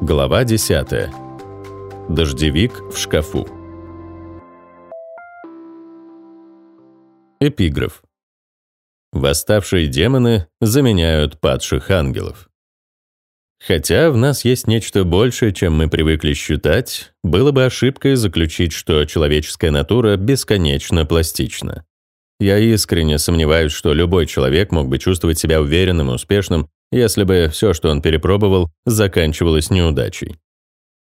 Глава 10. Дождевик в шкафу. Эпиграф. Восставшие демоны заменяют падших ангелов. Хотя в нас есть нечто большее, чем мы привыкли считать, было бы ошибкой заключить, что человеческая натура бесконечно пластична. Я искренне сомневаюсь, что любой человек мог бы чувствовать себя уверенным и успешным, если бы все, что он перепробовал, заканчивалось неудачей.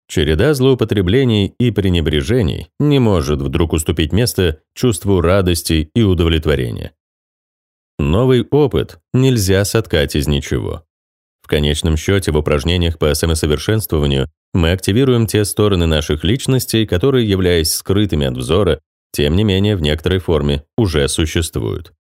Череда злоупотреблений и пренебрежений не может вдруг уступить место чувству радости и удовлетворения. Новый опыт нельзя соткать из ничего. В конечном счете, в упражнениях по самосовершенствованию мы активируем те стороны наших личностей, которые, являясь скрытыми от взора, тем не менее в некоторой форме уже существуют.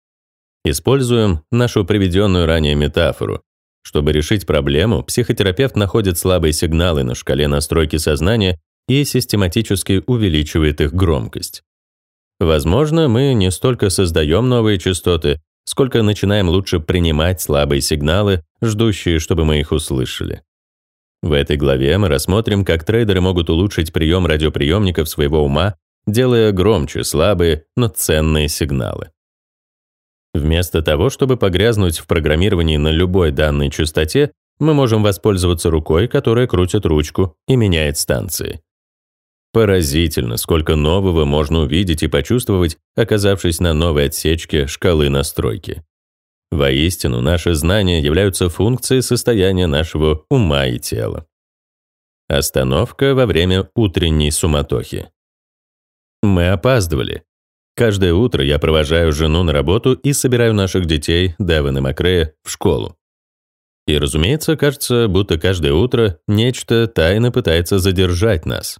Используем нашу приведенную ранее метафору. Чтобы решить проблему, психотерапевт находит слабые сигналы на шкале настройки сознания и систематически увеличивает их громкость. Возможно, мы не столько создаем новые частоты, сколько начинаем лучше принимать слабые сигналы, ждущие, чтобы мы их услышали. В этой главе мы рассмотрим, как трейдеры могут улучшить прием радиоприемников своего ума делая громче слабые, но ценные сигналы. Вместо того, чтобы погрязнуть в программировании на любой данной частоте, мы можем воспользоваться рукой, которая крутит ручку и меняет станции. Поразительно, сколько нового можно увидеть и почувствовать, оказавшись на новой отсечке шкалы настройки. Воистину, наши знания являются функцией состояния нашего ума и тела. Остановка во время утренней суматохи. Мы опаздывали. Каждое утро я провожаю жену на работу и собираю наших детей, Девон и Макрея, в школу. И, разумеется, кажется, будто каждое утро нечто тайно пытается задержать нас.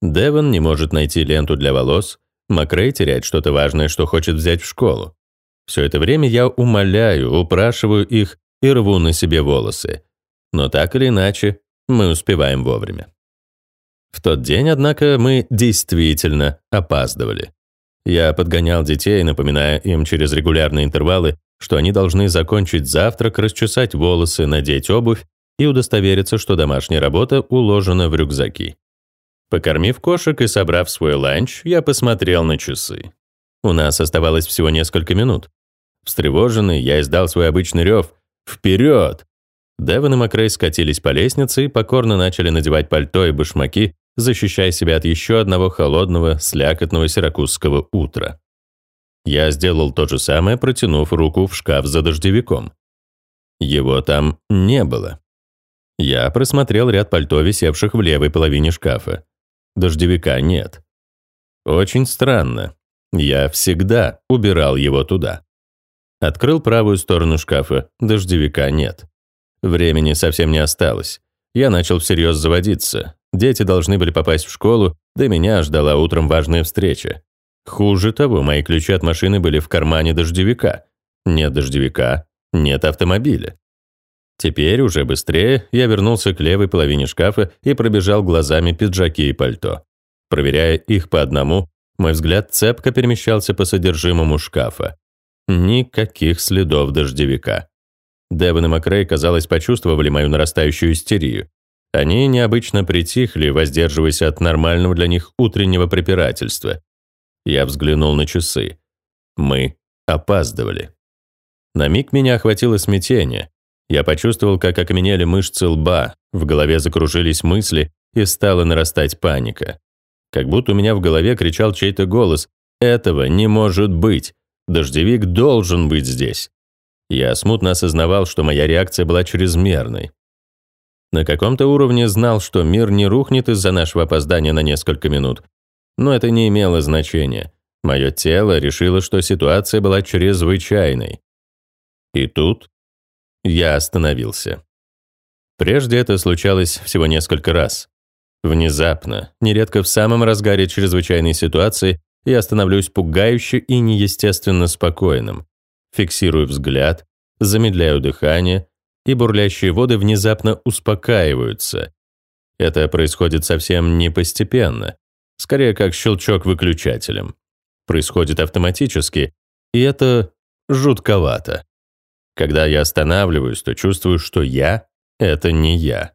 Девон не может найти ленту для волос, Макрей теряет что-то важное, что хочет взять в школу. Все это время я умоляю, упрашиваю их и рву на себе волосы. Но так или иначе, мы успеваем вовремя. В тот день, однако, мы действительно опаздывали. Я подгонял детей, напоминая им через регулярные интервалы, что они должны закончить завтрак, расчесать волосы, надеть обувь и удостовериться, что домашняя работа уложена в рюкзаки. Покормив кошек и собрав свой ланч, я посмотрел на часы. У нас оставалось всего несколько минут. Встревоженный, я издал свой обычный рев «Вперед!». Девон и Макрей скатились по лестнице и покорно начали надевать пальто и башмаки, защищая себя от еще одного холодного, слякотного сиракузского утра. Я сделал то же самое, протянув руку в шкаф за дождевиком. Его там не было. Я просмотрел ряд пальто, висевших в левой половине шкафа. Дождевика нет. Очень странно. Я всегда убирал его туда. Открыл правую сторону шкафа, дождевика нет. Времени совсем не осталось. Я начал всерьез заводиться. Дети должны были попасть в школу, да меня ждала утром важная встреча. Хуже того, мои ключи от машины были в кармане дождевика. Нет дождевика, нет автомобиля. Теперь, уже быстрее, я вернулся к левой половине шкафа и пробежал глазами пиджаки и пальто. Проверяя их по одному, мой взгляд цепко перемещался по содержимому шкафа. Никаких следов дождевика. Девон и Макрей, казалось, почувствовали мою нарастающую истерию. Они необычно притихли, воздерживаясь от нормального для них утреннего препирательства. Я взглянул на часы. Мы опаздывали. На миг меня охватило смятение. Я почувствовал, как окаменели мышцы лба, в голове закружились мысли и стала нарастать паника. Как будто у меня в голове кричал чей-то голос «Этого не может быть! Дождевик должен быть здесь!» Я смутно осознавал, что моя реакция была чрезмерной. На каком-то уровне знал, что мир не рухнет из-за нашего опоздания на несколько минут. Но это не имело значения. Мое тело решило, что ситуация была чрезвычайной. И тут я остановился. Прежде это случалось всего несколько раз. Внезапно, нередко в самом разгаре чрезвычайной ситуации, я становлюсь пугающе и неестественно спокойным. Фиксирую взгляд, замедляю дыхание, и бурлящие воды внезапно успокаиваются. Это происходит совсем не постепенно, скорее как щелчок выключателем. Происходит автоматически, и это жутковато. Когда я останавливаюсь, то чувствую, что я — это не я.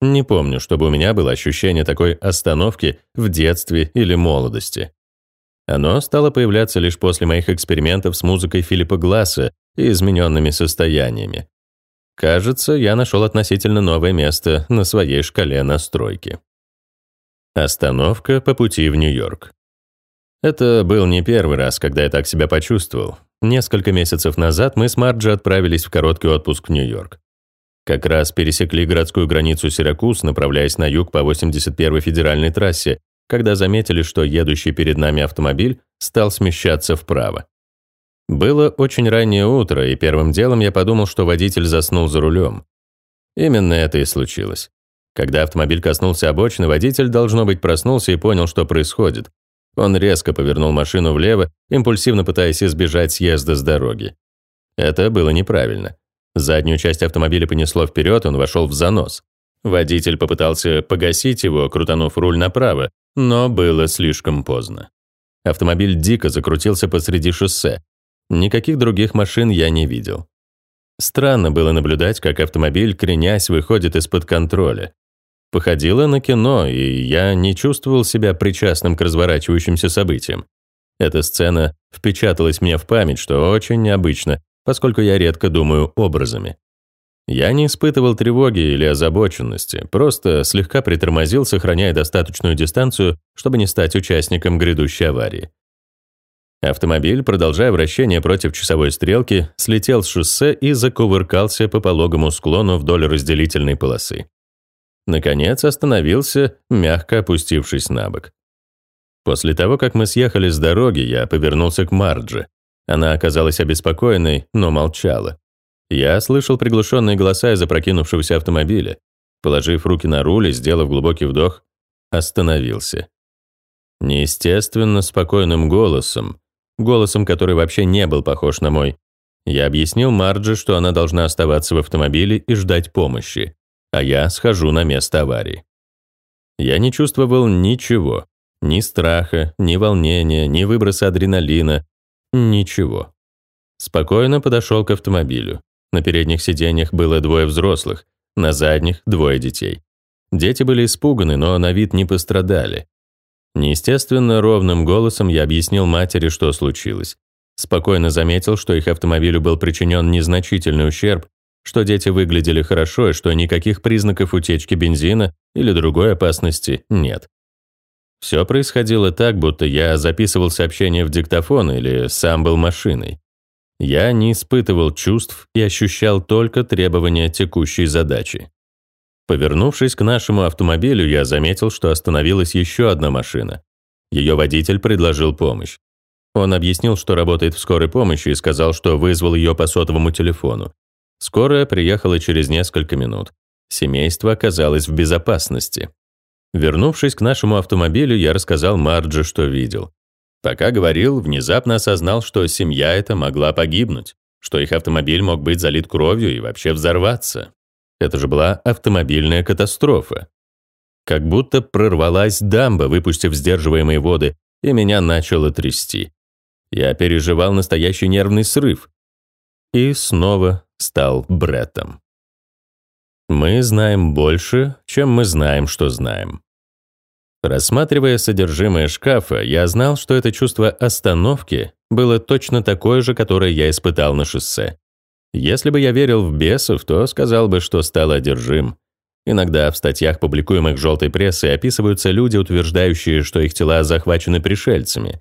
Не помню, чтобы у меня было ощущение такой остановки в детстве или молодости. Оно стало появляться лишь после моих экспериментов с музыкой Филиппа Гласса и измененными состояниями. Кажется, я нашел относительно новое место на своей шкале настройки. Остановка по пути в Нью-Йорк. Это был не первый раз, когда я так себя почувствовал. Несколько месяцев назад мы с Марджи отправились в короткий отпуск в Нью-Йорк. Как раз пересекли городскую границу Сиракуз, направляясь на юг по 81-й федеральной трассе, когда заметили, что едущий перед нами автомобиль стал смещаться вправо. Было очень раннее утро, и первым делом я подумал, что водитель заснул за рулем. Именно это и случилось. Когда автомобиль коснулся обочины, водитель, должно быть, проснулся и понял, что происходит. Он резко повернул машину влево, импульсивно пытаясь избежать съезда с дороги. Это было неправильно. Заднюю часть автомобиля понесло вперед, он вошел в занос. Водитель попытался погасить его, крутанув руль направо, но было слишком поздно. Автомобиль дико закрутился посреди шоссе. Никаких других машин я не видел. Странно было наблюдать, как автомобиль, кренясь, выходит из-под контроля. Походило на кино, и я не чувствовал себя причастным к разворачивающимся событиям. Эта сцена впечаталась мне в память, что очень необычно, поскольку я редко думаю образами. Я не испытывал тревоги или озабоченности, просто слегка притормозил, сохраняя достаточную дистанцию, чтобы не стать участником грядущей аварии. Автомобиль, продолжая вращение против часовой стрелки, слетел с шоссе и закувыркался по пологому склону вдоль разделительной полосы. Наконец остановился, мягко опустившись на бок. После того, как мы съехали с дороги, я повернулся к Мардже. Она оказалась обеспокоенной, но молчала. Я слышал приглушенные голоса из опрокинувшегося автомобиля. Положив руки на руль и сделав глубокий вдох, остановился. Неестественно спокойным голосом, голосом, который вообще не был похож на мой, я объяснил Марджи, что она должна оставаться в автомобиле и ждать помощи, а я схожу на место аварии. Я не чувствовал ничего, ни страха, ни волнения, ни выброса адреналина, Ничего. Спокойно подошел к автомобилю. На передних сиденьях было двое взрослых, на задних — двое детей. Дети были испуганы, но на вид не пострадали. Неестественно ровным голосом я объяснил матери, что случилось. Спокойно заметил, что их автомобилю был причинен незначительный ущерб, что дети выглядели хорошо и что никаких признаков утечки бензина или другой опасности нет. Все происходило так, будто я записывал сообщение в диктофон или сам был машиной. Я не испытывал чувств и ощущал только требования текущей задачи. Повернувшись к нашему автомобилю, я заметил, что остановилась еще одна машина. Ее водитель предложил помощь. Он объяснил, что работает в скорой помощи и сказал, что вызвал ее по сотовому телефону. Скорая приехала через несколько минут. Семейство оказалось в безопасности. Вернувшись к нашему автомобилю, я рассказал Марджи, что видел. Пока говорил, внезапно осознал, что семья эта могла погибнуть, что их автомобиль мог быть залит кровью и вообще взорваться. Это же была автомобильная катастрофа. Как будто прорвалась дамба, выпустив сдерживаемые воды, и меня начало трясти. Я переживал настоящий нервный срыв. И снова стал Бреттом. Мы знаем больше, чем мы знаем, что знаем. Рассматривая содержимое шкафа, я знал, что это чувство остановки было точно такое же, которое я испытал на шоссе. Если бы я верил в бесов, то сказал бы, что стал одержим. Иногда в статьях, публикуемых желтой прессой, описываются люди, утверждающие, что их тела захвачены пришельцами.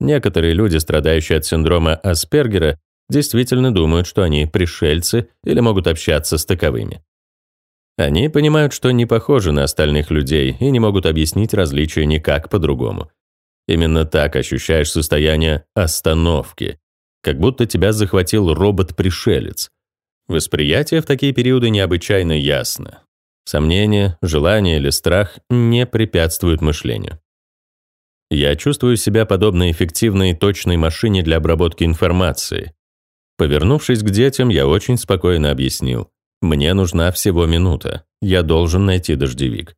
Некоторые люди, страдающие от синдрома Аспергера, действительно думают, что они пришельцы или могут общаться с таковыми. Они понимают, что не похожи на остальных людей и не могут объяснить различия никак по-другому. Именно так ощущаешь состояние остановки, как будто тебя захватил робот-пришелец. Восприятие в такие периоды необычайно ясно. Сомнения, желание или страх не препятствуют мышлению. Я чувствую себя подобно эффективной точной машине для обработки информации. Повернувшись к детям, я очень спокойно объяснил. Мне нужна всего минута. Я должен найти дождевик.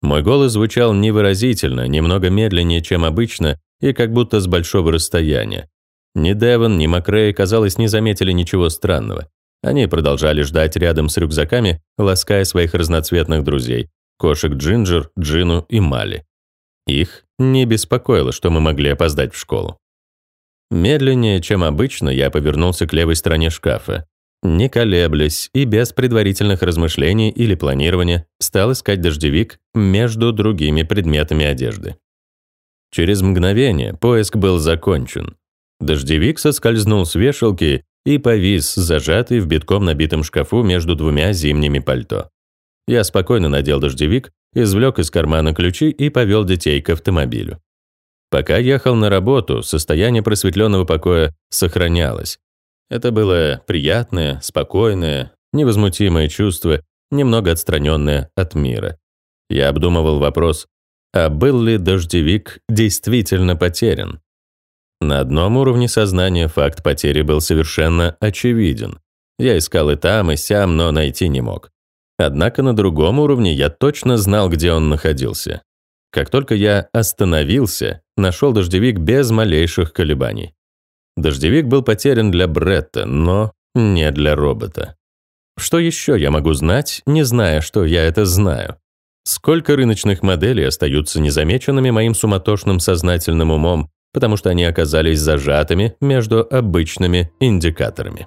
Мой голос звучал невыразительно, немного медленнее, чем обычно, и как будто с большого расстояния. Ни Девон, ни Макрей, казалось, не заметили ничего странного. Они продолжали ждать рядом с рюкзаками, лаская своих разноцветных друзей – кошек Джинджер, Джину и Мали. Их не беспокоило, что мы могли опоздать в школу. Медленнее, чем обычно, я повернулся к левой стороне шкафа. Не колеблясь и без предварительных размышлений или планирования, стал искать дождевик между другими предметами одежды. Через мгновение поиск был закончен. Дождевик соскользнул с вешалки и повис, зажатый в битком набитом шкафу между двумя зимними пальто. Я спокойно надел дождевик, извлек из кармана ключи и повел детей к автомобилю. Пока ехал на работу, состояние просветленного покоя сохранялось. Это было приятное, спокойное, невозмутимое чувство, немного отстраненное от мира. Я обдумывал вопрос, а был ли дождевик действительно потерян? На одном уровне сознания факт потери был совершенно очевиден. Я искал и там, и сям, но найти не мог. Однако на другом уровне я точно знал, где он находился. Как только я остановился, нашел дождевик без малейших колебаний. Дождевик был потерян для Бретта, но не для робота. Что еще я могу знать, не зная, что я это знаю? Сколько рыночных моделей остаются незамеченными моим суматошным сознательным умом, потому что они оказались зажатыми между обычными индикаторами.